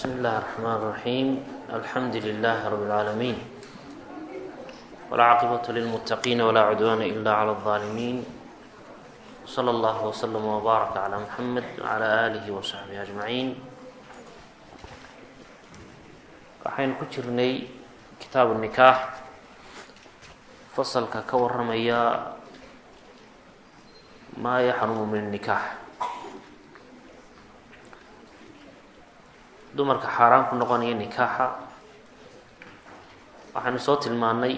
بsم الlh الرحmن الرحيم الحمd لله رب العاalمين والعاaqبة للمتقين ولا عدوان إلا على الظالمين وصلى الله وسلم وbارك على محمد وعلى آله وصحبه أجمعين waxaynu ku jirnay kitaab النikاح faslka ka waramaya ma yaxrumu min النikاح dumarka xaaraan ku noqonaya nikaaxa. Waxaynu soo tilmaanay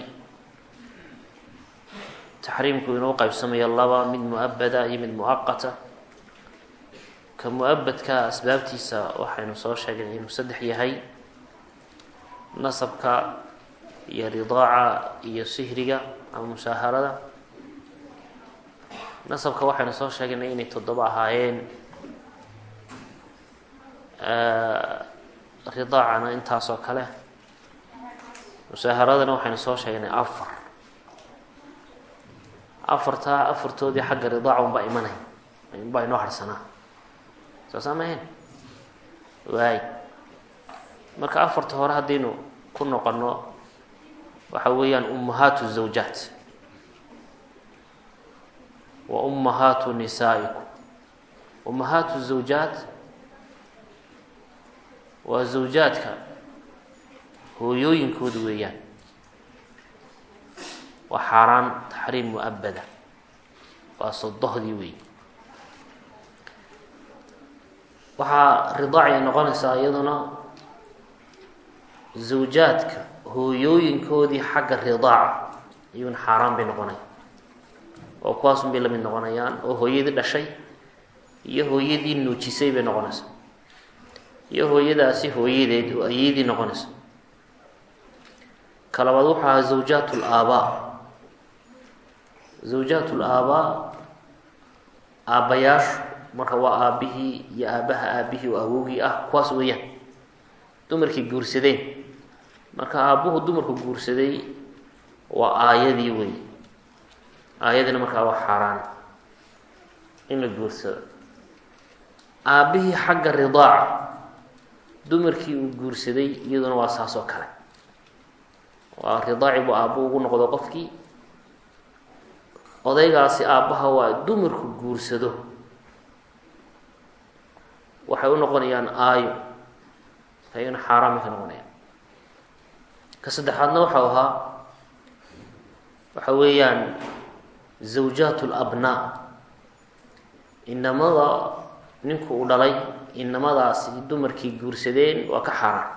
taxriimku inuu qaybsamayo laba mid mu'abada iyo mid mu'aqata ka mu'abadka asbaabtiisa waxaynu soo sheegnay inuu saddex yahay. Nasabka iyo ridaaca iyo sihriga ama musaaharada nasabka waxaynu soo sheegnay inay toddoba ahaayeen ridaacana intaasoo kale. Musaaharadana waxaynu soo sheegnay afar. Afartaa afartoodii xagga ridaaca unbaa imanay. Unbaa inoo harsanaa. Soosaa mahayn waay. Marka afarta hore haddaynu ku noqono waxa weeyaan ummahaatu zawjaat. Wa ummahaatu nisaa'ikum ummahaatu zawjaat waa zawjaadka hooyooyinkooda weeyaan. Waa xaaraan taxriim mu'abada waa sodohdii weey waxaa ridaacay noqonaysaa iyaduna zawjaadka hooyooyinkoodii xagga ridaaca iyuna xaaraan bay noqonaya. Oo kuwaasun bay la mid noqonayaan oo hooyadii dhashay iyo hooyadii nuujisay bay noqonaysaa iyo hooyadaasi hooyadeed oo ayadii noqonaysa ka labaad wuxuu ahaa zawjaat laabaa zawjaat laabaa aabbayaashu marka waa aabbihii iyo aabbaha aabihii oo awowgii ah kuwaas weeyaan dumarkii guursadeen marka aabbuhu dumarku guursaday waa aayadii wey aayadina markaa waa xaaraan in la guursado. Aabbihii xagga ridaaca dumarkii uu guursaday iyaduna waa saas oo kale. Waa ridaaci buu aabbo ugu noqdo qofkii. Odaygaasi aabbaha waa dumarku guursado. Waxay u noqonayaan aayo. Ayagana xaaraan ka noqonayaan. Ka saddexaadna waxau ahaa waxa weeyaan zawjaat labnaa inamada ninku uu dhalay inamadaasi dumarkii guursadeen waa ka xaaraan.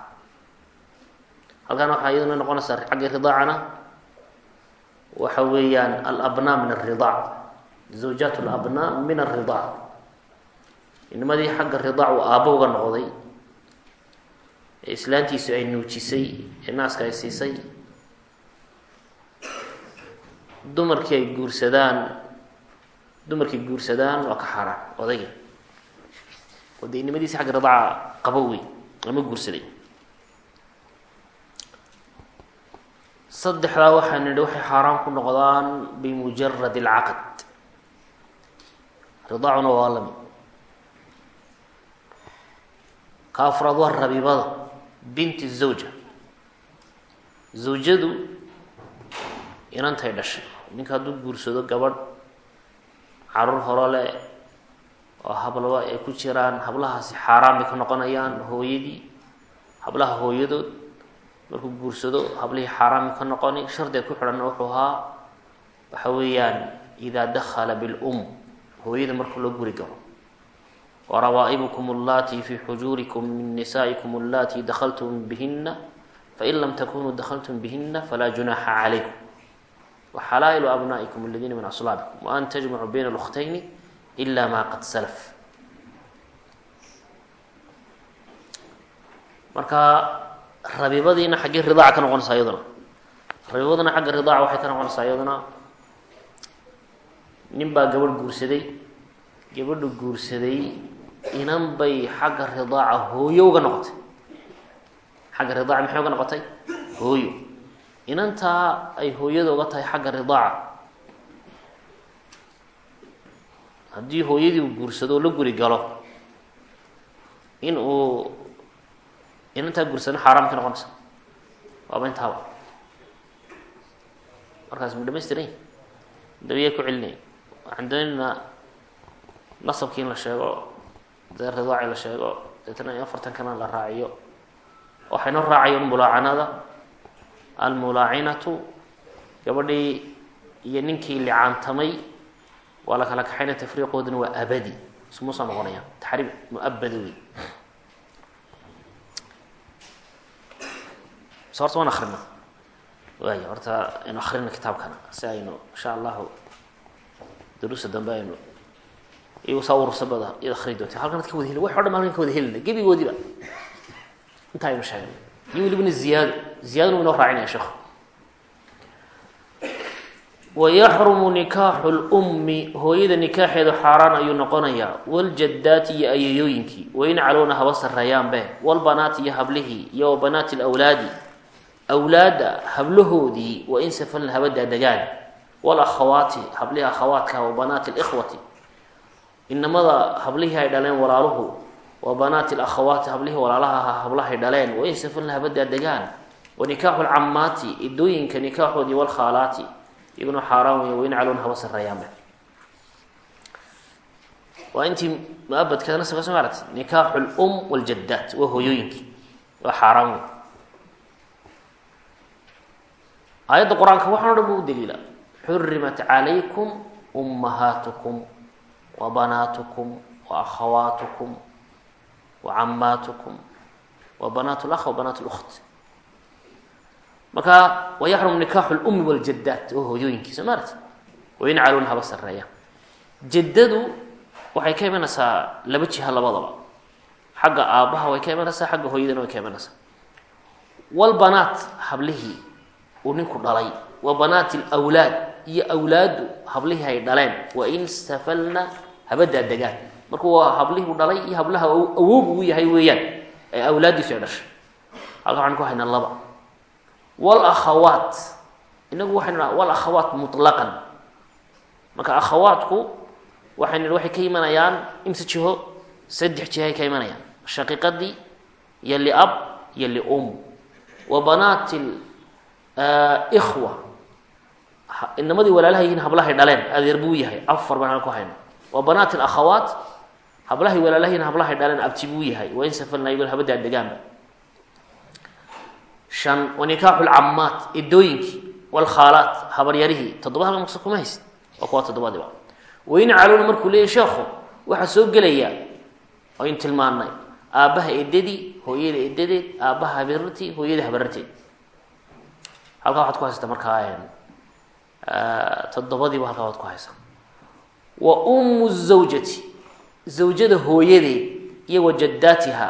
Halkan waxaa iyaduna noqonaysaa xagga ridaacana waxa weeyaan alabnaa min alridaac zawjaat alabnaa min alridaac inamadii xagga ridaac uu aabbo uga noqday ee islaantiisu ay nuujisay ee naaska ay siisay dumarkii ay guursadaan dumarkii guursadaan waa ka xaaraan odayga oo xagga ridaaca qabo wey ama guursaday. Saddexdaa waxaan nidhi waxay xaaraan ku noqdaan bimujarad alcaqd. Ridaacuna waa lami. Ka afraad waa rabibada binti zawja. Zawjadu inantay dhashay. Ninka hadduu guursado gabadh carruur horo le oo hablaba ay ku jiraan hablahaasi xaaraan bay ka noqonayaan hooyadii hablaha hooyadood. Markuu guursado hablihii xaaraan bay ka noqoni. Shardiga ku xidhanna wuxuu ahaa waxa weeyaan idaa dakhala bilum hooyada marka loo guri galo. Warawaa'ibukum allatii fi xujuurikum min nisaa'ikum allatii dakhaltum bihina fain lam takunuu dakhaltum bihina falaa junaaxa calaykum. Waxalaa'ilu abnaa'ikum aladiina min aslaabikum wa an tajmacuu bayna alukhtayni ila ma qad salaf marka rabibadiina xaggii ridaaca ka noqonaysaa iyaduna. Rabibaduna xagga ridaaca waxay ka noqonaysaa iyaduna. Nin baa gabadh guursaday gabadhu guursaday inan bay xagga ridaaca hooyo uga noqotay. Xagga ridaaca maxay uga noqotay? Hooyo. Inantaa ay hooyada uga tahay xagga ridaaca haddii hooyadii uu guursado oo la guri galo in uu inantaa guursano xaaraam ka noqonaysa. Waaba intaaba markaas mu dhamaystiran yahi dabiya ku celinaya waxaan doonaynaa nasabkii in la sheego dee ridaaci la sheego deetana in afartan kana la raaciyo. Waxayno raacayo mulaacanada almulaacinatu gabadhii iyo ninkii licaantamay waa la kala kaxayna tafriiqooduna waa abadi. Ismuusa noqonaya taxriim muabada wey so horta waan akrina waay horta aynu akrina kitaabkana si aynu insha allahu daruusa dambe aynu iyagu saa urursabada iyad akri doonta halkan ad ka wada heli wax o dhan halkan ka wada helina gebigoodiba inta aynu sheegnay iyo welibana ziyaado ziyadana inoo raacinaya sheekhu wayaxrumu nikaaxu lummi hooyada nikaaxeedu xaaraan ayuu noqonayaa waljadaati iyo ayayooyinkii wain calowna haba sarreeyaanbe walbanaati iyo hablihii iyo wabanaati lawlaadi awlaadda hablahoodii wain safalna haba daadegaan walakhawaati hablihii akhawaadka wa banaati likhwati inamada hablihii ay dhaleen walaaluhu wa banaati lakhawaati hablihii walaalaha ahaa hablahay dhaleen wain safalna haba daadegaan wa nikaaxu lcamaati idooyinka nikaaxoodii walkhaalaati iyaguna xaaraan wey wain calowna haba sarreeyaanbe waa intii muabadkeeda nasabka soo maaragtay nikaaxu lum waljadaat waa hooyooyinkii. Waa xaaraan wey aayadda qur'aanka waxaan o dhan daliila. Xurimat calaykum ummahaatukum wa banaatukum wa akhawaatukum wa camaatukum wa banaat lakh wa banaat lukt marka wayaxrum nikaaxu lummi waljadaat waa hooyooyinkii soo maaragta wain calowna haba sarreeya. Jaddadu waxay ka imanaysaa laba jiha labadaba. Xagga aabbaha way ka imanaysaa xagga hooyadana way ka imanaysaa. Walbanaat hablihii uu ninku dhalay wa banaati lwlaad iyo awlaadu hablihii ay dhaleen wain safalna haba daadegaan marka waa hablihii u dhalay iyo hablaha awoob uu yahay weeyaan ee awlaaddiisu ay dhashay. Halka waxaan ku haynaa laba walakhawaat inagu waxaynu naha walakhawaat mutlaqan. Marka akhawaatku waxaynu waxay ka imanayaan imse jiho saddex jihay ka imanayaan. Shaqiiqadii iyo liab iyo lium wa banaati ikhwa. Inamadii walaalaha yihiin hablahay dhaleen adeer buu yahay afar baan ku hayna. Wa banaati alakhawaat hablahay walaalaha yihiin hablahay dhaleen abti buu yahay wain safalna iyagoo haba daadegaanba shan wa nikaaxu lcamaat idooyinkii walkhaalaat habaryarihii toddoba halka maqsa kuma haysid waa kuwa toddobadiiba wain calowna markuu leeyahy sheekhu waxaa soo gelaya aynu tilmaannay aabbaha edadii hooyada edadeed aabbaha habarartii hooyada habararteed halkaa waxaad ku haysata markaa toddobadiiba halkaa waad ku haysaa. Wa ummu zawjati zawjada hooyadeed iyo wa jaddaatiha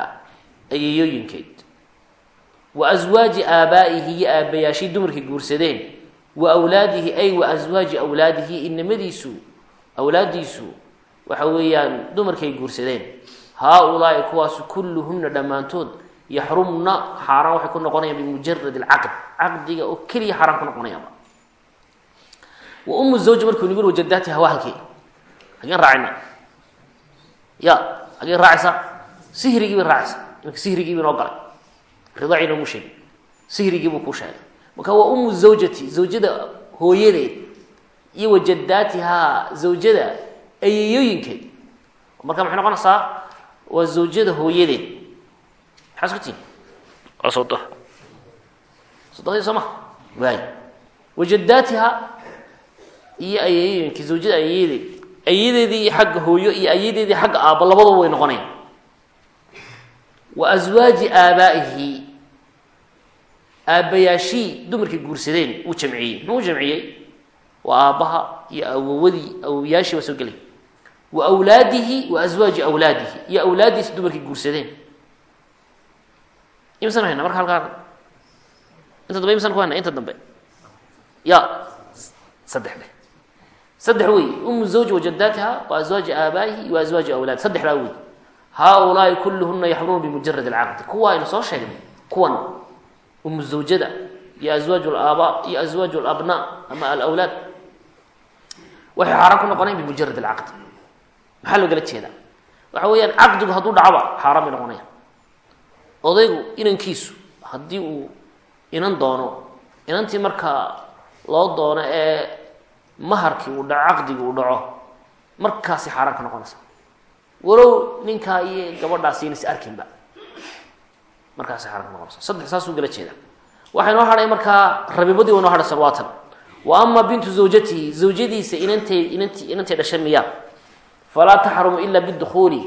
ayayooyinkeed wa aswaaji aabaa'ihi iyo aabbayaashii dumarkii guursadeen wa awlaadihi ay wa aswaaji awlaadihi inamadiisu awlaaddiisu waxa weeyaan dumarkay guursadeen. Haa-ulaai kuwaasu kulluhunna dhammaantood yaxrumna xaaraan waxay ku noqonayaan bimujarad alcaqd caqdiga oo keliya xaaraan ku noqonayaaba wa umu zawji markuu nigu wajadaatiha waa halkee. Hageen raacayna ya hageen raacaysaa sihrigii bay raacaysaa sihrigii bay noo galay ridaaci noomu sheegin sihrigii buu kuu sheegay. Marka waa umu zawjati zawjada hooyadeed iyo wajadaatihaa zawjada ayayooyinkeed marka maxay noqonaysaa waa zawjada hooyadeed. Maxaa isku tihin waa sodo soddodii soo ma? Waay wajadaatiha iyo ayayooyinkii zawjada ayayadeed ayadeedii iyo xagga hooyo iyo ayadeedii xagga aabba labadaba way noqonayaan. Wa aswaaji aabaa'ihi aabbayaashii dumarkii guursadeen uu jamciyey. Muxuu jamciyey? Waa aabbaha iyo awowadii awowayaashii waa soo gelay. Wa awlaadihi wa aswaaji awlaadihi. Iyo awlaaddiisi dumarkii guursadeen. Imsan hayna marka halkaa inta dambe imsan ku inta dambe. Ya. Saddex dheh saddex wey umu zawji wajadaatiha wa aswaaji aabaa'ihi wa aswaaji awlaadi saddexdaa wey haa-ulaai kulluhuna yaxrumu bimujarad alcaqdi kuwa aynu soo sheegnay kuwan umu zawjada iyo aswaaju alaabaa iyo aswaaju alabnaa ama alawlaad waxay xaaraan ku noqonayan bimujarad alcaqdi maxaa loogala jeedaa? Waxa weeyaan caqdigu hadduu dhacba xaaraan bay noqonayaan. Odaygu inankiisu haddii uu inan doono inantii markaa loo doono ee maharkii uu dhaco caqdigii uu dhaco markaasi xaaraan ka noqonaysa. Walow ninkaa iyo gabadhaasi inas arkinba markaasi xaaraan ka noqonaysa saddex saasuu gala jeeda waxay noo hadhay markaa rabibadii wa noo hadhay salwaatan. Wa ama bintu zawjatihi zawjadiisa inantay inant inantay dhashay miya. Falaa taxrumu ila bidukuuli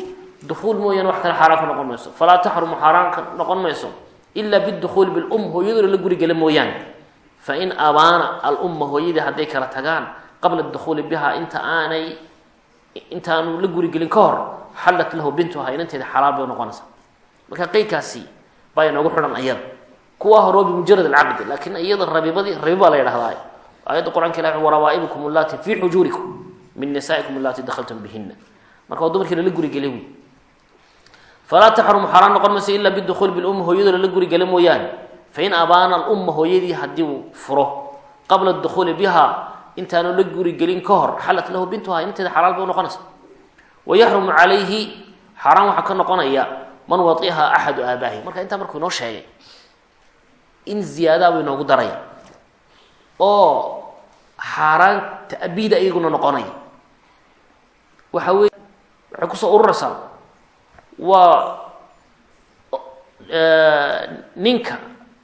dukuul mooyaane wax kale xaaraan ka noqon mayso. Falaa taxrumu xaaraan ka noqon mayso ila bidukuuli bilum hooyaduna la guri gala mooyaane. Fain abaana alumma hooyadii hadday kala tagaan qabla dukuuli biha inta aanay intaanu la gurigelin ka hor xallat lahu bintuha inanteeda xalaal bay noqonaysaa. Marka qeydkaasi baa inoogu xidhan ayada kuwa horoo bimujarad alcaqdi laakiin iyada rabibadii rabiba la yidhahdaa aayadda qur'aanka ilah warawaa'ibukum allati fii xujuurikum min nisaa'ikum allati dakhaltum bihina marka waa dumarkii lala gurigele wey falaa taxrumu xaaraan noqon mayso ila bidukuuli bilumma hooyadoo lala gurigele mooyaane. Fain abaana alumma hooyadii haddii uu furo qabla dukuuli biha intaanu la gurigelin ka hor xallat lahu bintuha inanteeda xalaal bay unoqonaysa wayaxrumu calayhi xaaraan waxaa ka noqonaya man waiha axadu aabaahi marka intaa markuu inoo sheegay in ziyaadaabuu inoogu daraya oo xaaraan ta'biida iyaguna noqonaya waxa weye waxay ku soo ururaysaa waa ninka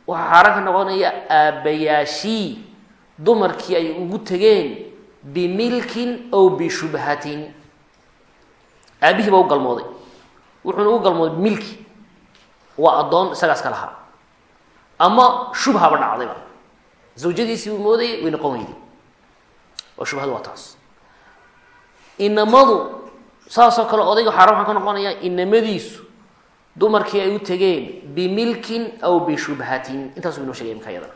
waxaa xaaraan ka noqonaya aabbayaashii dumarkii ay ugu tegeen bimilkin aw bishubhatin aabihii baa u galmooday wuxuuna u galmooday milki. Waa addoon isagaas ka lahaa. Ama shubhaba dhacdayba zawjadiisii uu moodayay way noqon weyday oo shubhadu waa taas. Inamadu saasoo kale odayga xaaraan waxaa ka noqonaya inamadiisu dumarkii ay u tegeen bimilkin aw bishubhatin. Intaasuu inoo shegay imka yadana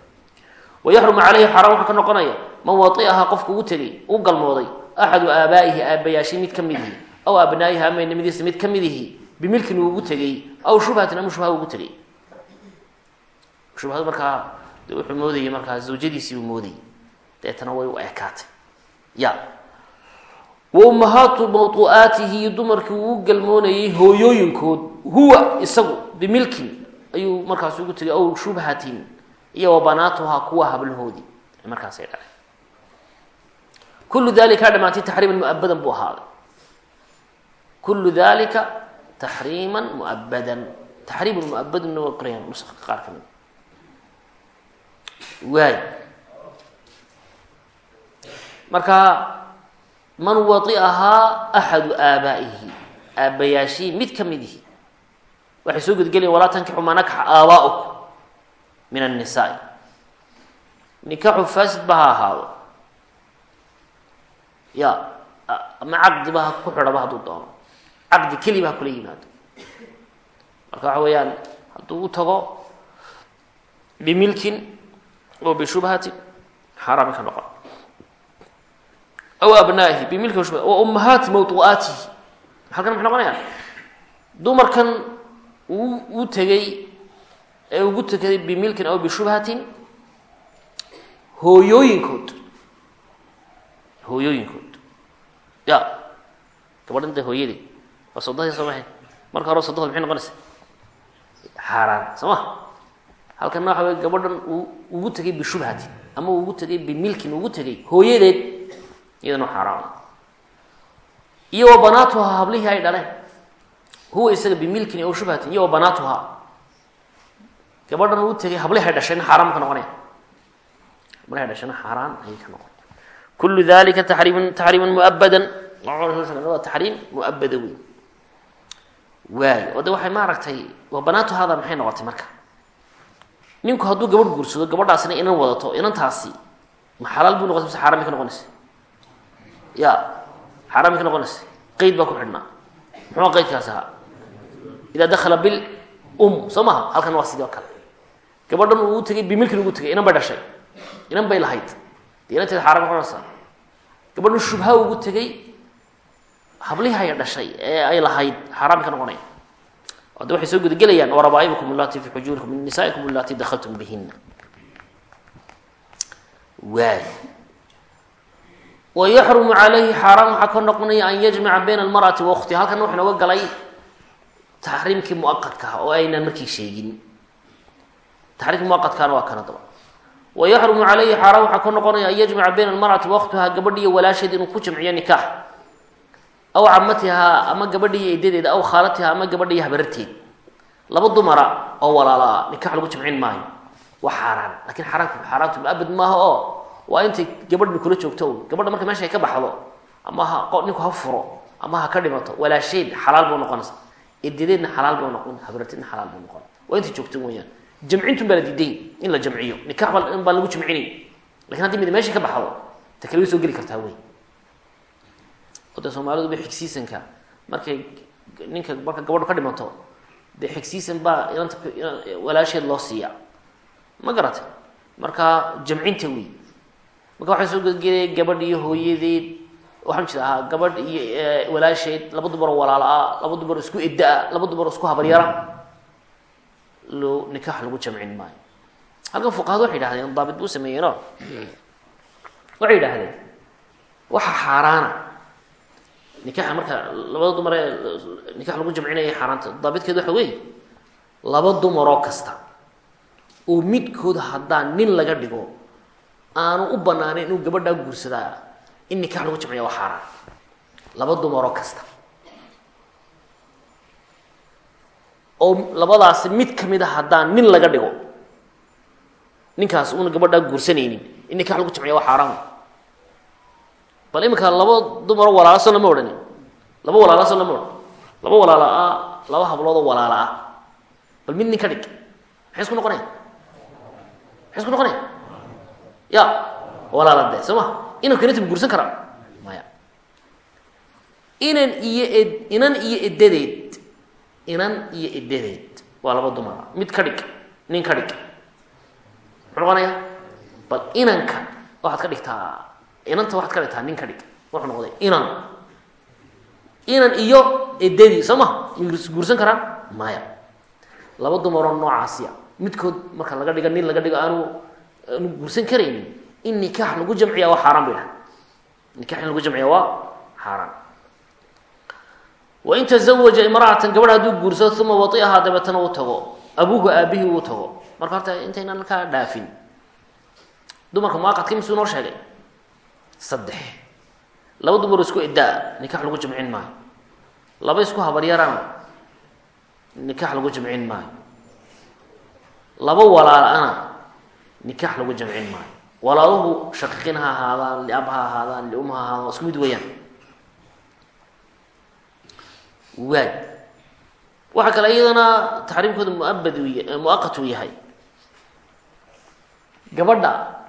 wayaxrumu caleyhi xaaraan waxaa ka noqonaya man waiahaa qofku ugu tegay u galmooday axadu aabaa'ihi aabbayaashii mid ka midihi aw abnaa'ihi ama inamadiisa mid ka midihi bimilkin uu ugu tegay aw shubhatin ama shubha ugu tegay shubhadu markaa wuxuu moodayay markaa zawjadiisii uu moodayay. Deetana way u ekaatay. Ya. Wa ummahaatu mawtu'aatihi dumarkii uu u galmoonayay hooyooyinkood huwa isagu bimilkin ayuu markaas ugu tegay aw shubhatin iyo wa banaatuhaa kuwa hablahoodii markaasay dhaleen kullu dalika ha dhamaantay taxriiman muabadan buu ahaaday. Kullu dalika taxriiman muabadan taxriiman muabaduna waa qorayaan nuska qaar ka mid waay marka man waiahaa axadu aabaa'ihi aabbayaashii mid ka midihi waxay soo gudgelayan walaa tankixu maa nakaxa aabaa'ukum min annisaai nikaxu fasid ba ha ahaado ya ama caqdiba ha ku doono caqdi keliba ha kula yimaado. Marka waxa weeyaan hadduu u tago bimilkin oo bishubhatin xaaraami ka noqon. Aw abnaa'ihi bimilkin washubha wa ummahaati mawtu'aatihi halkan maxay noqonayaan dumarkan uu u tegay ee ugu tukaday bimilkin aw bishubhatin hooyooyinkood. Hooyooyinkood. Ya gabadhan de hooyadii waa soddadii soo mahay marka hore soddada maxay noqonaysa xaaraan soo ma? Halkanna waxa wey gabadhan uu ugu tegay bishubhatin ama uu ugu tegay bimilkin ugu tegay hooyadeed iyadana xaaraan. Iyo wa banaatuhaa hablihii ay dhaleen. Huwa isaga bimilkin aw shubhatin iyo wa banaatuhaa. Gabadhan uu tegay hablihay dhashayna xaaraan ma ka noqonaya. Hablihay dhashayna xaaraan ayay ka noqon. Kullu dalika taxriiman taxriiman muabadan waa taxriim muabada wey waay. Oo de waxay maaragtay waa banaatu hada maxay noqotay marka? Ninku hadduu gabadh guursado gabadhaasina inan wadato inantaasi ma xalaal buu noqotay mise xaaraan bay ka noqonaysa? Ya xaaraan bay ka noqonaysa. Qeyd baa ku xidhnaa muxuu qeydkaas ahaa? Idaa dakhala bil um. Soo maha halkan waa sidoo kale. Gabadhan uu u tegay bimilkin ugu tegay inan bay dhashay. Inan bay lahayd. De inanteeda xaaraan noqonaysaa gabadhan shubha ugu tegay hablihi ay dhashay ee ay lahayd xaaraan ka noqonaya de waxay soo gudagelayaan warabaa'ibukum allati fi xujuurikum min nisaa'ikum allati dakhaltum bihina waay. Wayaxrumu calayhi xaaraan waxaa ka noqonaya an yajmaca bayna almar'ati wa ukhtiha. Halkan wuxuu nooga galay taxriimkii muaqadka ah oo aynaan markii sheegin. Taxriimkii muaqadkaana waa kana daba wa yaxrumu calayhi xaaraan waxaa ka noqonaya an yajmaca bayna almar'ati waktuhaa gabadhi iyo walaasheed inuu ku jamciyo aw camatihaa ama gabadhi iyo edadeeda aw khaalatihaa ama gabadhi iyo habararteed laba dumara oo walaala ah nikax lagu jamcin maayo waa xaaraan laakiin xaaraantu muabad maaha oo waa intay gabadhni kula joogto un gabadha marka meesha ay ka baxdo ama ha ninku ha furo ama ha ka dhimato walaasheed xalaal buu noqonaysa edadeedna xalaal buu noqon habararteedna xalaal buu noqon waa intay joogto weyaan jamcintun baa la diiday in la jamciyo nikax ba baan lagu jamcinay laakiin haddii mid meesha ka baxdo ta kale way soo geli kartaa wey o dee soomaaliduba xigsiisanka markay ninka marka gabadhu ka dhimato dee xigsiisan baa inanta walaasheed loo siiya. Ma garatay marka jamcinta wey marka waxaa soo gedgelaya gabadh iyo hooyadeed waxaan jira ahaa gabadh iyo walaasheed laba dumaroo walaala ah laba dumar isku edda-a laba dumar isku habaryara lo nikax lagu jamcin maayo. Halkan fuqahadu waxay yidhahdeen daabit buu sameeyeenoo waxay yidhaahdeen waxa xaaraana nikaxa marka labada dumar ee nikax lagu jamcinaya xaaraanta. Daabitkeed waxa weeye laba dumaroo kasta oo midkood haddaa nin laga dhigo aanu u banaaneyn inuu gabadhaa guursadaa in nikax lagu jamciya waa xaaraan. Laba dumaroo kasta. Oo labadaasi mid ka mid a haddaan nin laga dhigo ninkaas una gabadhaa guursanaynin in nikax lagu jamciya waa xaaraan bal iminka laba dumaroo walaalaso lama odhanin laba walaalaso lama odhan laba walaala ah laba habloodoo walaala ah bal mid nin ka dhig. Maxay isku noqonaya maxay isku noqonaya ya walaala de soo ma? Inanku inanta ma guursan karaa maya. Inan iyo ed inan iyo edadeed. Inan iyo edadeed. Waa laba dumara mid ka dhig nin ka dhig. Muxuu noqonaya bal inanka waxaad ka dhigtaa inanta waxaad ka dhigtaa nin ka dhig. Wuxuu noqday inan. Inan iyo edadii soo ma ma guursan karaa maya laba dumaroo noocaasiya. Midkood marka laga dhiga nin laga dhigo aanu aanu guursan karaynin. In nikaax lagu jamciya waa xaaraan bay dhaha nikax in lagu jamciya waa xaaraan. Wain tazawaja imra'atan gabadh hadduu guursado uma waiahaa dabeetana uu tago. Abuuhu aabihii uu tago. Marka horta intaynan kaa dhaafin. Dumarka muaqadka misuu noo sheegay saddex. Laba dumar isku edaa nikax lagu jamcin maayo. Laba isku habaryarana nikax lagu jamcin maayo. Laba walaal-ana nikax lagu jamcin maayo. Walaaluhu shaqiiqin ha ahaadaan liab ha ahaadaan lium ha ahaadaan isku mid weeyaan. Waay. Waxaa kale iyadana taxriimkooda muabad u muaqat uu yahay. Gabadha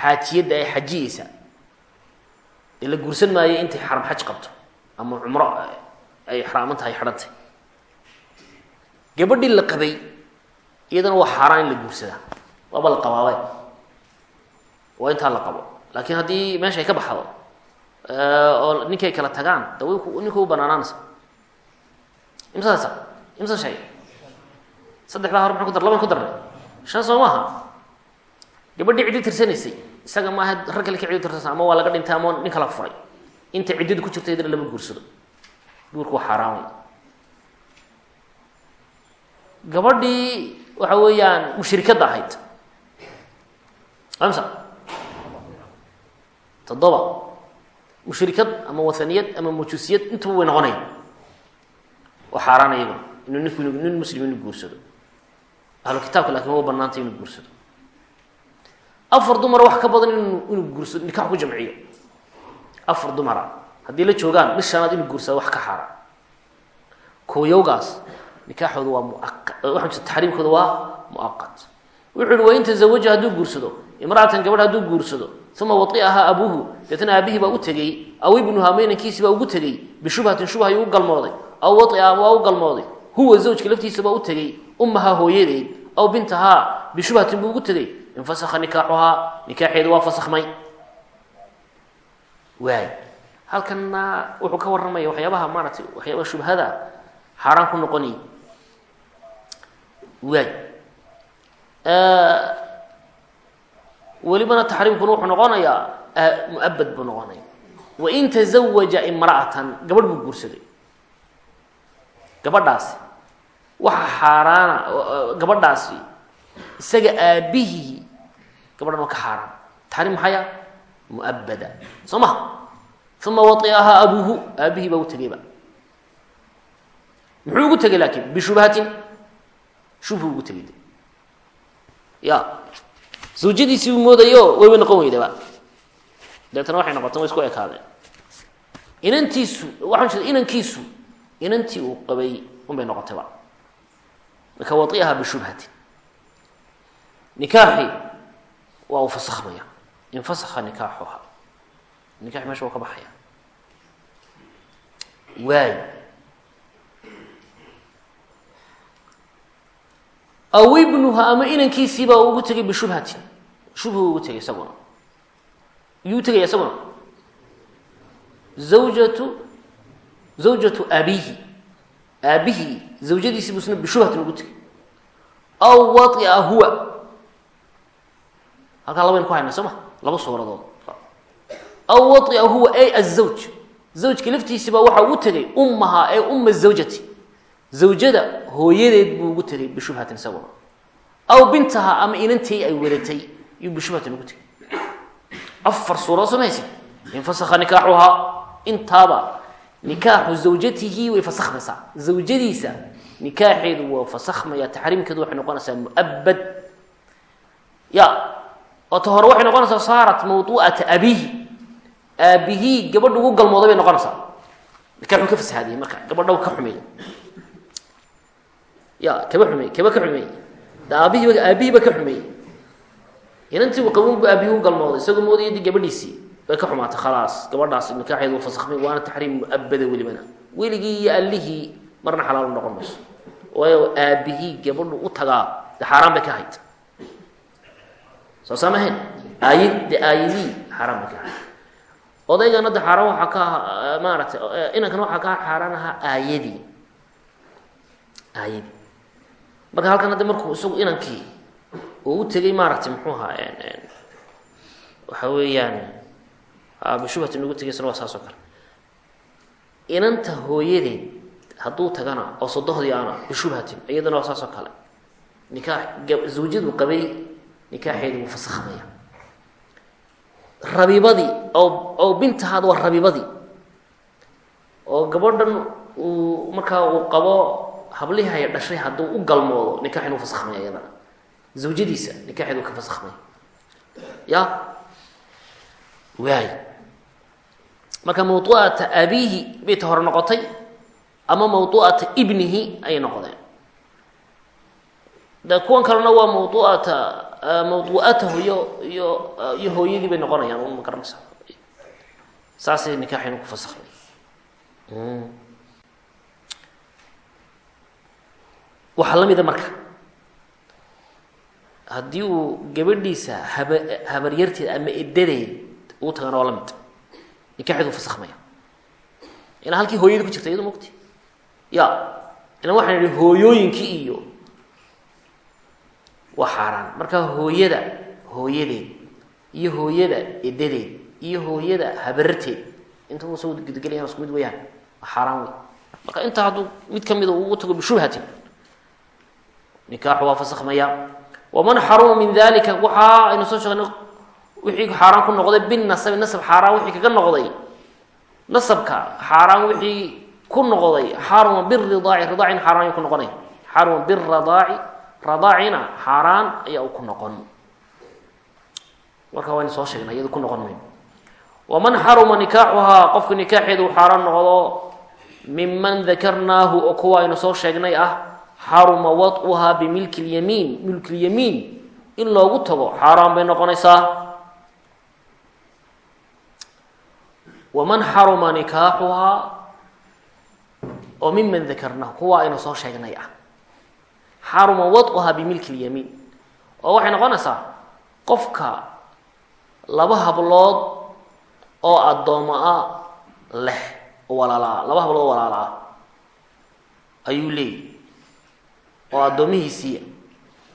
xaajiyadda ay xajiyeysa ee la guursan maayo intay xaram xaj qabto ama cumro ay xraaman tahay xidhantay gabadhii la qabay iyadana waa xaaraan in la guursadaa waaba la qabaabe waa intaa la qabo. Laakiin haddii meesha ay ka baxdo oo ninkay kala tagaan way ninka u banaanaanaysa. Imsadaasa imsa shay? Saddexdaa hore maa ku dar ku darnay. Shan soo maaha. Gabadhii ciddi tirsanaysay isaga maaha rag kale ka ciddi tirsansa ama waa laga dhintay ama nin kala furay. Inta ciddadu ku jirta iyadana lama guursado. Guurka waa xaaraan wey gabadhii waxa weeyaan mushrikadda ahayd. Amsa. Toddoba. Mushrikad ama wahaniyad ama majusiyad intuba way noqonaya. Waa xaaraan iyaguna inuu ninku nin muslim inuu guursado. Ahlu kitaabka laakiin waa banaantay inuu guursado afar dumara wax ka badan in inuu guursado nikax ku jamciyo. Afar dumara. Haddii la joogaan mid inuu guursado wax ka xaaraan kooyowgaas nikaaxooda waa muaq waxaan jir taxriimkooda waa muaqat wuxu uhi wain tazawaja hadduu guursado imra'atan gabadh hadduu guursado uma waiahaa abuuhu deetna aabihii baa u tegey aw ibnuhaa maynankiisi baa ugu tegey bishubhatin shubha ayuu u galmooday aw waia waa u galmooday huwa zawjka laftiisa baa u tegey ummahaa hooyadeed aw bintahaa bishubhatin buu ugu tegey infasakha nikaaxuhaa nikaaxeedu waa fasakmay waay. Halkanna wuxuu ka warramaya waxyaabaha maaratay waxyaabaha shubhada xaaraan ku noqonay. Waay. Welibana taxriimkuna wuxuu noqonayaa muabad buu noqonaya wain tazawaja imra'atan gabadh buu guursaday. Gabadhaasi. Waxa xaaraana gabadhaasi isaga aabihii gabadhan waa ka xaaraan taxriim maxaya? Muabada soo maha uma waiahaa abuuhu aabihii baa u tegayba muxuu ugu tegay laakin bishubhatin. Shubhu ugu tegay ya. Zawjadiisii uu moodayo wayba noqon weydaba deetana waxay noqoteen way isku ekaadeen. Inantiisu waxaan jeeda inankiisu inantii uu qabay unbay noqotayba marka waiahaa bishubhatin. Nikaaxii waa uu fasakhmaya. Infasakha nikaaxuha. Nikax meesha waa ka baxaya. Waayo. Aw ibnuha ama inankiisiibaa ugu tegay bishubhatin. Shubhu ugu tegay isaguna. Yuu tegaya isaguna. Zawjatu zawjatu abihi. Aabihii zawjadiisii buu isna bishubhatin ugu tegay. Aw waia huwa halkaa labaynu ku hayna soo laba suuradood. Aw waia huwa ay azawj zawjka laftiisiibaa waxaa ugu tegay ummaha ee umma zawjati. Zawjada hooyadeed buu ugu tegay bishubhatin isaguna aw bintaha ama inantii ay wadatay yuu bishubhatin ugu tegay. Afar suurood soo mahaysa infasakha nikaaxuhaa. Intaaba nikaaxu zawjatihi way fasakhmaysaa. Zawjadiisa nikaaxeedu waa fasakhmaya taxriimkeedu waxay noqonaysaa muabad ya oo ta hore waxay noqonaysaa saarat mawduu'ata abihi aabihii gabadha ugu galmooday bay noqonaysaa. Nikaaxuu ka fasahaadiyey marka gabadha ka xumeeyey. Ya kaba xumeey kaba ka xumeeyey. Aabihiiba aabihiiba ka xumeeyey. Inantii uu qabin bu aabihii u galmooday isagoo moodaya di gabadhiisii. Way ka xumaatay khalaas. Gabadhaas nikaaxeedu waa fasakhmay waana taxriim muabada welibana weligii iyo allihii marna xalaal noqon mayso. Waayo aabihii gabadhu u tagaa de xaaraan bay ka hayd soo saamahayn aayad de aayadii xaaraan bay ka hayd odaygana de xaaraan waxaa ka aha maaragtay inankana waxaa ka xaaraan ahaa aayadii. Aayadii. Marka halkan hadda markuu isagu inankii uu u tegay maaragtay muxuu ahaa waxa weeyaan bishubhatin ugu tegay isna waa saas oo kale. Inanta hooyadeed hadduu tagana oo sodohdii ana bishubhatin iyadana waa saas kale. Nikaax zawjadu qabay nikaaxeedu wuu fasakhmaya rabibadii oo bintahaad waa rabibadii oo gabadhan uu markaa uu qabo hablihi ay dhashay hadduu u galmoodo nikaxin uu fasakhmaya iyadana zawjadiisa nikaxeedu ka fasakhmaya ya? Waay marka mawduucata abihi bay ta hore noqotay ama mawduucata ibnihi ayay noqdeen de kuwan kalena waa mawduucata mawduucatahu iyo iyo iyo hooyadii bay noqonayaan un ma garanaysa. Saasay nikaaxinu ku fasakhmay waxaa la mida marka. Haddii uu gabadhiisa haba habaryarteed ama edadeed uu tagana waa la mid nikaxeedu fasakhmaya ilaa halkii hooyadii ku jirta iyado mogti ya ila waxaan idhi hooyooyinkii iyo waa xaaraan. Marka hooyada hooyadeed iyo hooyada edadeed iyo hooyada habararteed inta soo gudgelaya isku mid weyaan waa xaaraan wey marka intaa hadduu mid kamida ugu tago bishubhatin nikaaxu waa fasakhmaya. Waman xaruma min dalika waxa aynu soo sheegnay wixii xaaraan ku noqday binasabi nasab xaaraan wixii kaga noqday. Nasabka xaaraan wixii ku noqday xaruma biridaaci ridaacina xaaraan ku noqonay xaruma biradaaci radaacina xaaraan ayaa ku noqon. Marka waynu soo sheegnay iyadu ku noqon mayno waman xaruma nikaaxuhaa qofka nikaaxeedu uu noqdo miman dakarnaahu oo kuwa aynu soo sheegnay ah xaruma wad'uhaa bimilki lyamiin milkulyamiin in loogu tago xaaraan bay noqonaysaa. Waman xaruma nikaaxuhaa oo miman dakarnaahu kuwa aynu soo sheegnay ah xaruma wad'uhaa bimilki lyamiin oo waxay noqonaysaa qofka laba hablood oo addooma ah leh oo walaala ah laba hablood oo walaala ah ayuu leeyahy oo addoomihiisiiya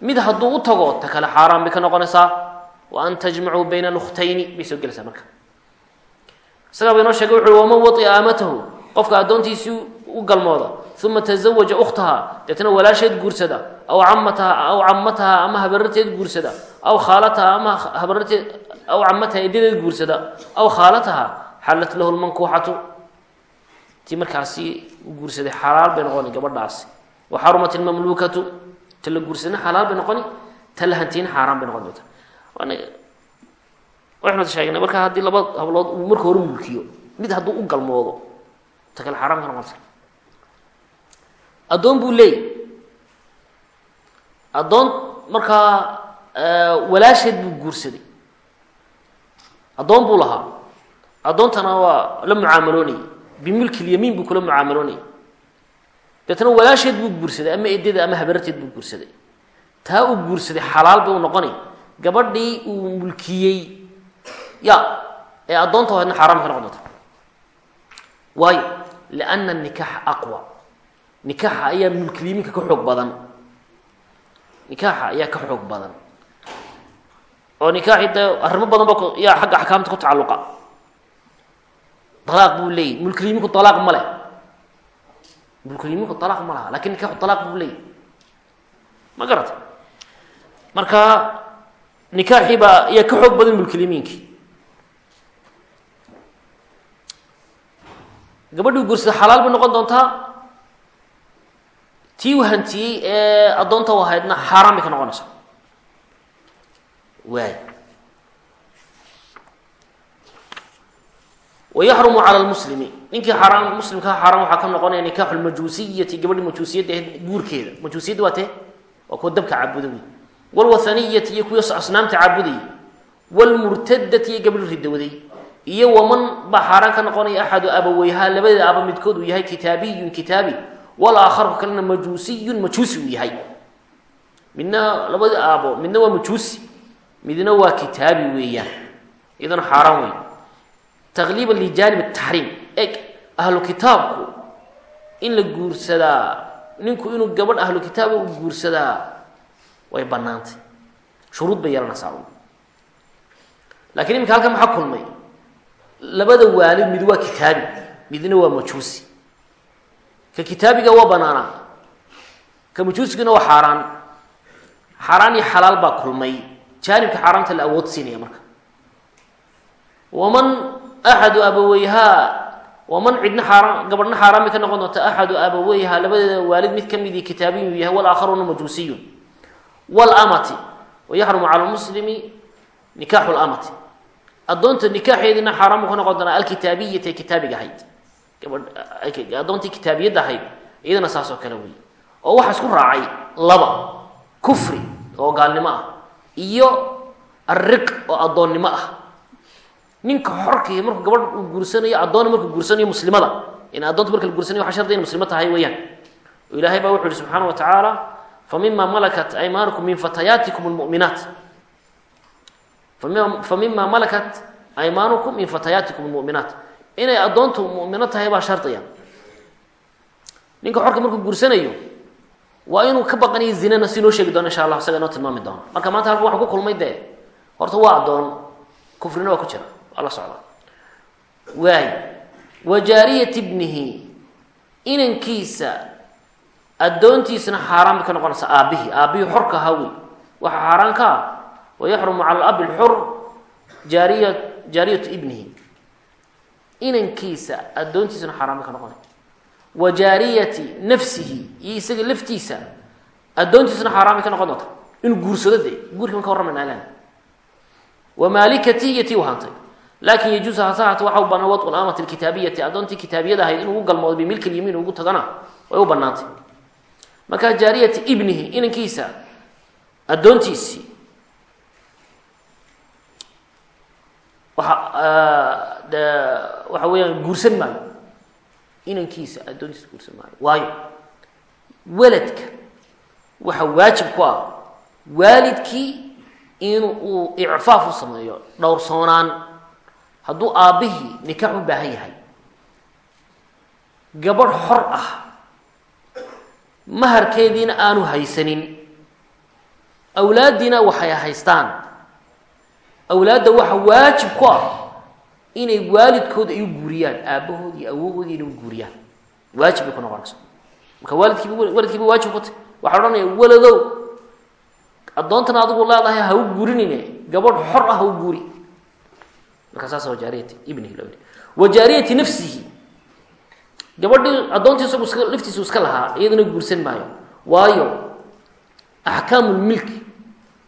mid hadduu u tago ta kale xaaraan bay ka noqonaysaa wa an tajmacuu bayna nukhtayni bay soo gelaysaa marka. Isagaa ba inoo sheegay wuxu waman waطia amatahu qofka addoontiisii u galmooda uma tazawaja ukhtaha deetna walaasheed guursada aw camataha aw camataha ama habararteed guursada aw khaalataha ama habararteed aw camataha edadeed guursada aw khaalataha xallat lahu lmankuuxatu tii markaasi guursaday xalaal bay noqoni gabadhaasi wa xarumat ilmamluukatu ta la guursadana xalaal bay noqoni ta la hantiina xaaraan bay noqon doonta waxaynu sheegnay markaa haddii laba hablood uu marka hore mulkiyo mid hadduu u galmoodo ta kale xaaraan ka noqonaysa addoon buu leeyay. Addoon markaa walaasheed buu guursaday. Addoon buu lahaa. Addoontana waa la mucaamaloonayay. Bimilkilyamiin buu kula mucaamaloonayay. Deetna walaasheed buu guursaday ama edada ama habararteed buu guursaday. Taa uu guursaday xalaal bay u noqonay gabadhii uu mulkiyey ya ee addoonta ahaydna xaaraan ka noqon doonta. Waayo lianna nikaaxa aqwa nikaaxa ayaa mulkilyamiinka ka xoog badan. Nikaaxa ayaa ka xoog badan. Oo nikaaxi dee arrimo badan ba yaa xagga axkaamta ku tacalluqa. Alaaq buu leeyahy mulkilyamiinku alaaq ma leh. Mulkilyamiinku alaaq ma laha laakiin nikaxu alaaq buu leeyahy ma garata marka nikaaxii ayaa ka xoog badan mulkilyamiinkii gabadhii guursada xalaal bay noqon doontaa tii u hantiyey ee addoonta u ahaydna ka noqonaysaa. Waay. Wayaxrumu cala lmuslimi ninkii xaaraan muslimkaa xaaraan waxaa ka noqonaya nikaaxu lmajuusiyati gabadhii majuusiyadda ahayd guurkeeda. Majuusiyadda waa tee waa kuwa dabka caabuda wey wlwathaniyati iyo kuwa asnaamta caabudayay wlmurtadati iyo gabadhi ridowday iyo waman baa xaaraan ka noqonaya axadu abaweyhaa labadeeda aaba midkood walaakharu kalena majuusiyun majuusi uu yahay. Midna labadii aabo midna waa majuusi midna waa kitaabi weeyaan. Iyadana xaaraan wey taqliiban lijaanib taxriim eg ahlu kitaabku in la guursadaa ninku inuu gabadh ahlu kitaaba u guursadaa way banaantay shuruud bay yeelanaysaa lakiin iminka halkan maxaa kulmay? Labada waalid mid waa kitaabi midna waa majuusi ka kitaabiga waa banaanaa. Ka majuusigana waa xaaraan. Xaaraan iyo xalaal baa kulmay. Jaanibka xaaraanta la awood siinaya marka. Waman axadu abaweyhaa waman cidna xaaraan gabadhna xaaraan ka noqon doonta axadu abaweyhaa labadeeda waalid mid kamidii kitaabiyun yahay walaakharuna majuusiyun. Wlamati wayaxrumu cala lmuslimi nikaaxu lamati addoonta nikaaxeedina xaaraan ka noqon doonaa alkitaabiyati ee kitaabiga ahayd gabadh addoontii kitaabiyadda ahayd iyadana saas oo kale wey. Oo waxaa isku raacay laba kufri oo gaalnimo ah iyo arriq oo addoonnimo ah. Ninka xorkii markuu gabadh uu guursanayo addoonna markuu guursanayo muslimada in addoonta marka la guursanayo waxa shardi ina muslimo tahay weeyaan. Ilaahay baa wuxu uhi subxaana wa tacaala famima malakat aymaanukum min fatayaatikum lmuminaat famima malakat aymaanukum min fatayaatikum lmuminaat inay addoontu mumino tahay baa shardiya ninka xorka markuu guursanayo waa inuu ka baqanayo zinana si noo sheegi doono insha allah isaga inoo tilmaami doono. Marka maanta halka waxa ku kulmay dee horta waa addoon kufrina waa ku jira. Waa la socda waay wa jaariyati bnihi inankiisa addoontiisna xaaraan bay ka noqonaysaa aabbihii. Aabbihii xorka ahaa wey waxaa xaaraan ka ah wayaxrumu cala alabi lxur jaariya jaariyatu ibnihi inankiisa addoontiisna xaaraan bay ka noqonay. Wa jaariyati nafsihi iyo isaga laftiisa addoontiisna xaaraan bay ka noqon doonta. Inuu guursado dee guurkii ban ka warramayna ilan wa maalikati iyo tii u hantay. Laakin yajuusu hasahat waxa u banaan wadcu laamati lkitaabiyati addoontii kitaabiyada ahayd inuu u galmoodo bimilki lyamiin ugu tagana way u banaantay markaa jaariyati ibnihi inankiisa addoontiisii waxa weeyaan guursan maayo. Inankiisa addoontiisa guursan maayo. Waayo weladka waxa waajib ku ah waalidkii in uu icfaaf u sameeyo dhowrsoonaan hadduu aabbihii nikaax u baahan yahay. Gabadh xor ah maharkeediina aanu haysanin. Awlaaddiina waxay haystaan. Awlaadda waxa waajib ku ah inay waalidkooda ay u guuriyaan aabbahood iyo awogoodi inay u guuriyaan. Waajib bay ku noqonaysa marka waalidkiiba waalidkiiba waajib ku tay waxaa odhanaya waladow addoontana adigu leedahay ha u guurinine gabadh xor ah ha u guuri. Marka saas waa jaariyati ibnihi yidhi. Wa jaariyati nafsihi. Gabadhii addoontii isagu iska laftiisu iska lahaa iyaduna guursan maayo. Waayo axkaamu lmilki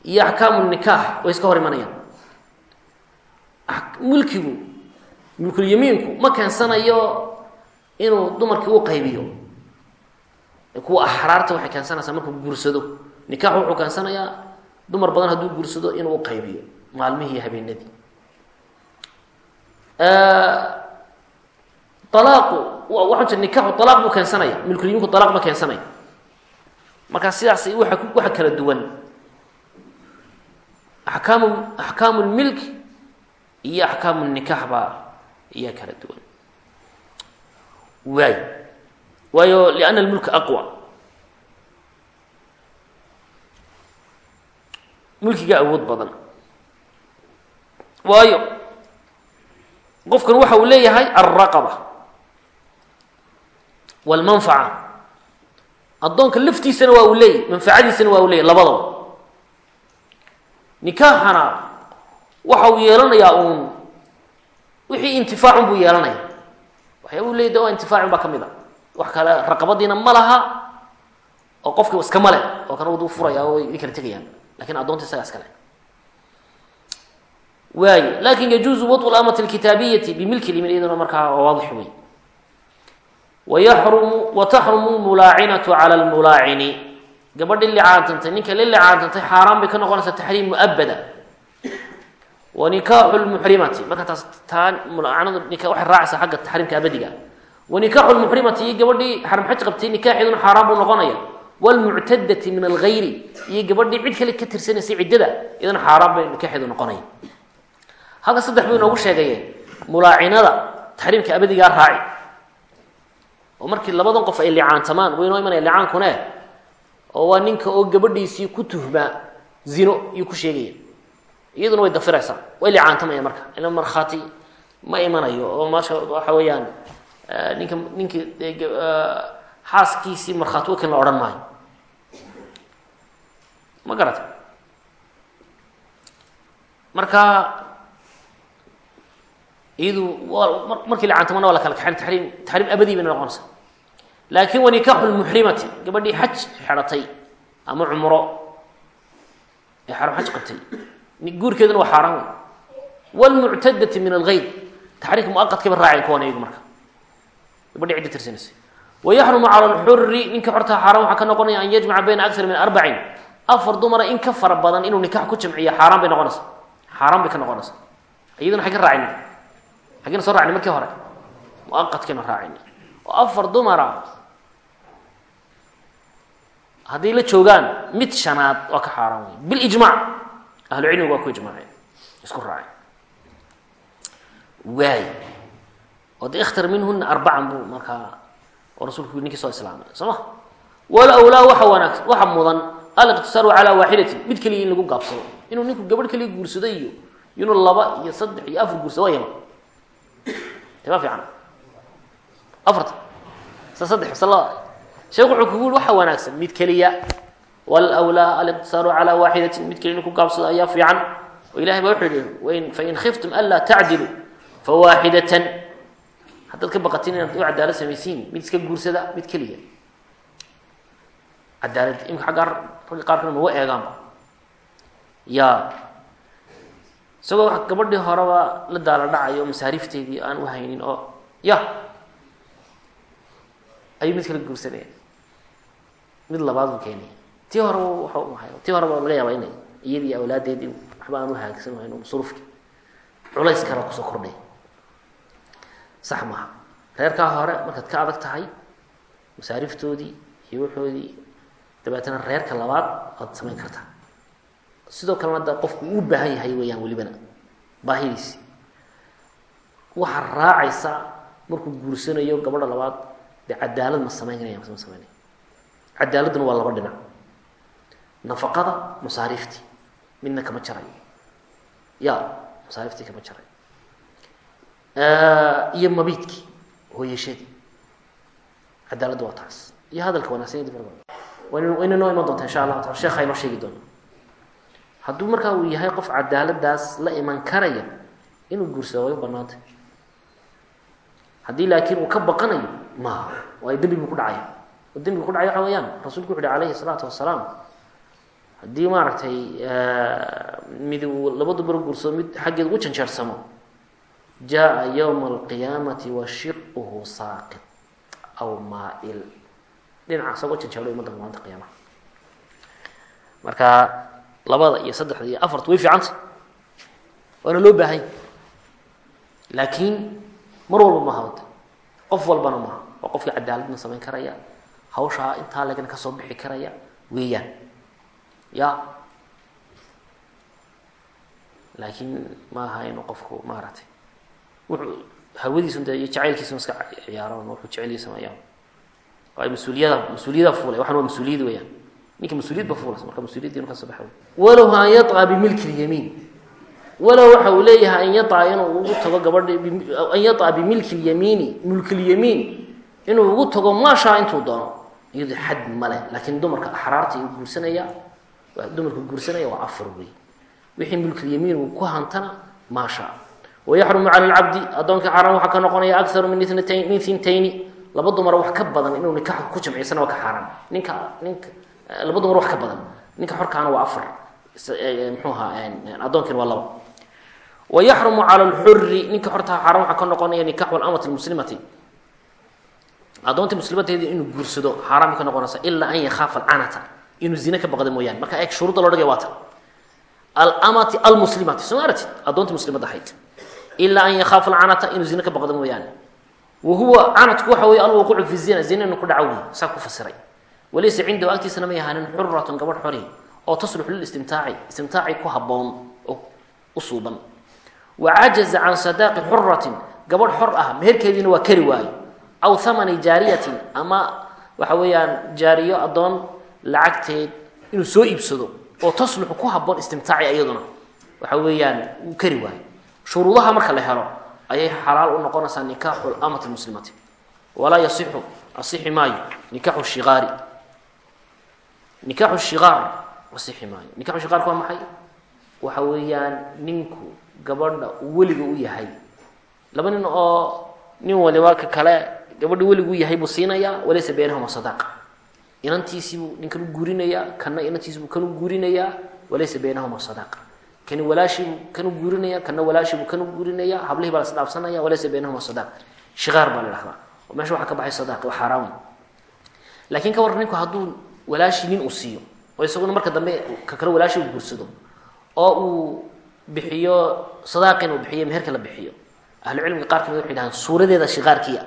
iyo axkaamu nikaax way iska hor imanayaan. Milkigu milkulyamiinku ma keensanayo inuu dumarkii u qaybiyo. Kuwa axraarta waxay keensanaysaa markuu guursado. Nikaax wuxuu keensanayaa dumar badan hadduu guursado inuu u qaybiyo maalmihii habeenadii alaaqu waxaan jira nikaxu alaaq buu keensanaya milkulyamiinku alaaq ma keensanaya. Marka sidaas waa waxa kala duwan. Akaamu axkaamu lmilk iyo axkaamu nikaax baa iyaa kala duwan. Waay waayo lianna almulka aqwa. Mulkiga awood badan. Waayo qofkan waxa uu leeyahay alraqaba walmanfaca addoonka laftiisana waa uu leeyahy manfacadiisana waa uu leeyahy labadaba. Nikaaxana waxa uu yeelanayaa uun wixii intifaacun buu yeelanaya waxyaaba u leeyay de waa intifaacun baa ka mid a. Wax kale raqabadiina ma laha oo qofki iskama le oo kana wadu furaya oo way kala tegayaan. Lakin addoonta isagaa iska le waayo laakiin yajuuzu wau lamati lkitaabiyati bimilki limin iyaduna markaa waadix wey wayaxrumu wataxrumu mulaacinatu cala lmulaacini gabadhi licaantantay ninka li licaantantay xaaraan bay ka noqonaysaa taxriim muabada nikaaxu lmuxrimati marka taas taa waxay raacaysaa xagga taxriimka abadiga. Wa nikaaxu lmuxrimati iyo gabadhii xaram xaj qabtay nikaaxeeduna xaaraan buu noqonaya. Wlmuctadati min algayri iyo gabadhii cid kale ka tirsanaysay ciddada iyadana xaaraan bay nikaaxeedu noqonaya halka saddex buu inoogu sheegaye mulaacinada taxriimka abadigaa raaci. Oo markii labadan qof ay licaantamaan way inoo imanaya licaankune oo waa ninka oo gabadhiisii ku tuhmaa zino iyuu ku sheegaya iyaduna way dafiraysaa way licaantamaya marka. Ila markhaati ma imanayo oo maasha waxa weeyaan ninka ninkii xaaskiisii markhaati wakin la odhan maayo. Ma garata marka iyadu waa markii licaantamana waa la kala kaxayn taxriim taxriim abadi bayna noqonaysa laakin wa nikaaxu lmuxrimati gabadhii xaj xedhatay ama cumro ee xaram xaj qabtay guurkeeduna waa xaaraan wey wlmuctadati min algayr taxriimka muaqadkaba raacay kuwan iyagu marka. Gabadhii cidda tirsanaysay wayaxrumu cala lxuri ninka xorta xaaraan waxaa ka noqonaya an yajmaca bayna akar min arbacin. Afar dumara in ka fara badan inuu nikax ku jamciya xaaraan bay noqonaysa. Xaaraan bay ka noqonaysa. Iyaduna xagga raacin xaggina soo racni markii hore. Muaqadkaynu raacin oo afar dumara. Hadday la joogaan mid shanaad waa ka xaaraan wey bilijmac ahlu cilmigu waa ku ijmaaceen. Isku raaceen. Waay. Oo de ikhtar minhuna arbacan buu markaa oo rasulku soo islaamay soo? Ma wala wlaa waxa wanaagsan waxa mudan aliqtisaaru calaa waaxidatin mid keliya in lagu gaabsado. Inuu ninku gabadh keliya guursado iyo inuu laba iyo saddex iyo afar guursado waa yama tama fiican? Afarta? Sa saddex sa laba? Wuxuu kugu waxa wanaagsan mid keliya wlwlaa aliqtisaaru calaa waaxidatin mid keliya inu ku gaabsado ayaa fiican oo ilahay baa wuxuu yihi fain khiftum anlaa tacdilu fawaaxidatan haddaad ka baqatin inaad u cadaalad samaysiin mid iska guursada mid keliya cadaalad imika aggaa ragga qaarkana maga eegaanba ya isagoo wa gabadhii horeba la daala dhacayo masaariifteedii aan u haynin oo ya ayuu mid kala guursanaya mid labaad u keenaya tii horeba waxa mahay tii horeba laga yaaba inay iyadii awlaadeedii waxba aan u hagaagsan wahayn masruufki culays kala ku soo kordhay. Sax maaha reerkaa hore markaad ka adag tahay masaariiftoodii iyo waxoodii dabeetana reerka labaad waad samayn kartaa. Sidoo kalena da qofku uu baahan yahay weeyaan welibana baahidiisi waxaa raacaysa markuu guursanayo gabadha labaad dee cadaalad ma samaynaya ma samaynaya cadaaladduna waa laba dhinac nafaqada masaariiftii midna kama jarayo ya masaariiftii kama jarayo iyo mabiidkii hooyashadii cadaaladda waa taas iyo hadalka wanaagsan dib wayna noo iman doonta insha allahu taala sheekha inoo sheegi doona hadduu markaa uu yahay qof cadaaladaas la iman karaya inuu guursado way u banaantay haddii laakiin uu ka baqanayo maaha waayo dembi buu ku dhacaya oo dembiga ku dhacaya waxa weeyaan rasuulku wuxu uhi alayhi salaatu wasalaam haddii maaragtay mid uu laba dumar guursado mid xaggeed ugu janjeersamo jaa ywma alqiyaamati wa shiquhu saaqit aw maail. Dhinaca isagoo janjeero imadanka maanta qiyaamaha. Marka labada iyo saddexda iyo afarta way fiicanta waana loo baahanya laakiin mar walba maha wada qof walbana maha waa qofkii cadaaladna samayn karaya. Hawshaa intaa legna ka soo bixi karaya. Weeyaan ya laakiin maaha inuu qofku maaratay wuxuu hawadiisun dee iyo jacaylkiisun iska ciyaaran wuxuu jeceliya sameeyaan ay mas'uuliyada mas'uuliyada fuulay waxan waa mas'uuliyad weyaan ninka mas'uuliyad ba fuulas marka mas'uuliyadda inu ka soo baxa walow an yaca bimilki lyamiin walow waxa uu leeyahay an yaca inuu ugu tago gabadhi an yaca bimilki lyamiini mulkilyamiin inuu ugu tago maashaa intuu doono. Iyado xad male laakiin dumarka axraarta uu guursanaya dumarka guursanaya waa afar wey wixii mulkilyamiin uu ku hantana maasha. Wayaxrumu cala lcabdi addoonka xaaraan waxaa ka noqonaya akaru min itnatayn min intayni laba dumar wax ka badan inuu nikaxa ku jamciysana waa ka xaaraan ninka ninka laba dumar wax ka badan. Ninka xorkaana waa afar. Mxuu ahaa addoonkiina waa laba. Wayaxrumu cala lxuri ninka xortaa xaaraan waxaa ka noqonaya nikaxu lamati lmuslimati addoontii muslimadeedii inuu guursado xaaraan bay ka inuu zine ka baqda mooyaane. Marka eeg shuruudda loo dhigay waa alamati almuslimati soo aragtid? Addoontii muslimadda ahayd. Ilaa an yakhaafa alcanata inuu zine ka baqdo mooyaane. Wa canadku waxa weeye alwuquucu fi zina zina inuu ku dhaco wey saa ku fasiray. Walaysa cindahu agtiisana ma yahaanin xuratun gabadh xori oo tasluxu lilistimtaaci istimtaaci. Ku habboon oo u suuban. Wa cajaza can sadaaqi xuratin gabadh xor ah meherkeediina waa kari waayo. Aw hamani jaariyatin ama waxa weeyaan jaariyo addoon lacagteed inuu soo iibsado oo tasluxu ku habboon istimtaaci iyaduna. Waxa weeyaan uu kari waayo. Shuruudaha marka la helo ayay xalaal u noqonaysaa nikaaxu lamati lmuslimati walaa yasixu asixi maayo. Nikaaxu shiaari nikaaxu shiaar asixi maayo. Nikaxu shiqaarku waa maxay? Waxa weeyaan ninku gabadha weliga u yahay. Laba nin oo nin waliba ka kale gabadha weligu yahay buu siinayaa walaysa baynahuma sadaaqa inantiisiibuu ninkan u guurinayaa kana inantiisibuu kan u guurinayaa walaysa baynahuma sadaaqa. Kani walaashiibuu kan u guurinaya kana walaashiibuu kan u guurinaya hablihii baa la isdhaafsanaya walaysa baynahuma sadaaq shiqaar baa la dhahdaa oo meesha waxaa ka baxay sadaaq waa xaaraan laakiin ka warran ninku hadduu walaashii nin uu siiyo oo isaguna marka dambe ka kale walaashii u guursado oo uu bixiyo sadaaqina uu bixiyo meherka la bixiyo. Ahlucilmiga qaar ka mid waxay dhahaan suuradeeda shiqaarkiia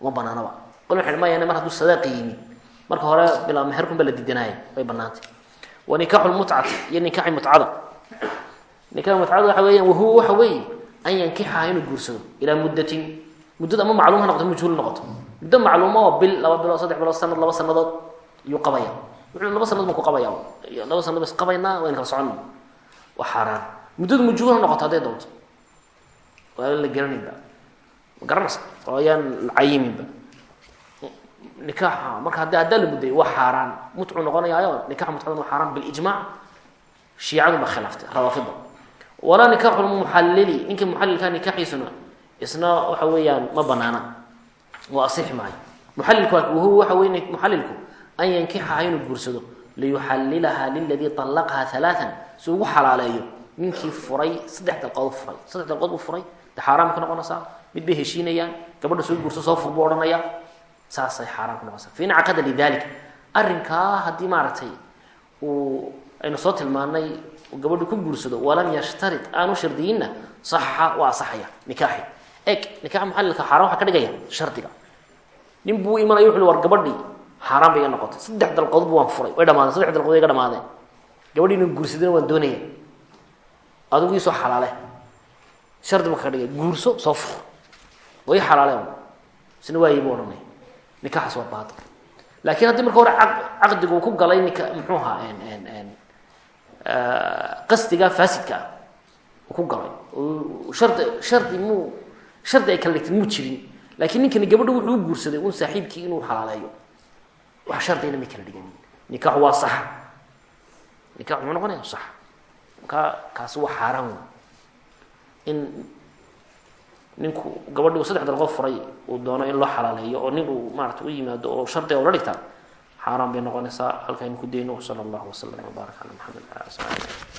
uma banaanaba. Qol waxay maya mar hadduu sadaaqi yimi marka hore bilaa meherkun ba la didanaaya way banaantay wa nikaaxu lmutcati iyo nikaaxi mutcada. Nikax mutcada waxa weeyaan wahuwa waxa weeye an yankixaha inuu guursado ilaa muddatin. Muddada ama macluum ha noqoto majhuul noqoto. Muddo macluuma oo bil laba bilood saddex bilood sanad laba sanadood ayuu qabaya wuxuu laba sanad baan ku qabaya laba sanad bas qabaynaa kala soconna waa xaaraan. Muddadu majhuul ha noqoto hadday doonto waa la garanayba ma garanaysa? Cayiminba nikaaxa marka haddi haddaa la mudday waa xaaraan. Mutcu noqonayaayo nikaxa mutcadan waa xaaraan bilijmaac shiicadu baa khilaaftay rawaafida walaa nikaaxu lmuxallili ninkii muxallilkaa nikaaxiisuna isna waxa weeyaan ma banaana. Waa asixi maayo. Muxallilku wahuwa waxa wey muxallilku an yankixaha inuu guursado. Liyuxallilaha liladii طallaqaha halaaan si ugu xalaaleeyo. Ninkii furay saddex dalqood furay. Saddex dalqood buu furay de xaaraan ka noqonaysaa. Mid bay heshiinayaan gabadha soo guurso soo fur buu saasay xaaraan ku noqonaysaa fain caqada lidalika arrinkaa haddii maaragtay uu aynu soo tilmaanay gabadhu ku guursado walam yashtarid aanu shardiyinna saxa waa asaxaya nikaaxi. Eg nikaxa muxallilka xaaraan waxaa ka dhigaya shardiga. Nin buu imanaya wuxu war gabadhii xaaraan bay iga noqotay. Saddex dalqood bu waan furay. Way dhamaadeen saddex dalqood iga dhamaadeen. Gabadhii inuu guursadana waan doonaya. Adigu iisoo xalaale. Shardi ba ka dhigay guurso soo fur. Way xalaale isna odhanaya nikaxaas waa baatil. Laakiin haddii marka hore caqdigu ku galay nika muxuu ahaa qasdiga faasidka ah uu ku galay. Shardi shardi muu shardi ay kala dhigtay muu jirin. Laakiin ninkani gabadha wuxuu u guursaday un saaxiibkii inuu xalaaleeyo. Wax shardina may kala dhiganin nikaxu waa sax. Nikax muxuu noqonaya sax. Markaa kaasi waa xaaraan in ninku gabadhi uu saddex dalqood furay uu doono in loo xalaaleeyo oo nin uu maarata u yimaado oo shardiga ula dhigtaa xaaraan bay noqonaysaa halkaynu ku dayno sala allahu wasalam wabaarak cala maxamed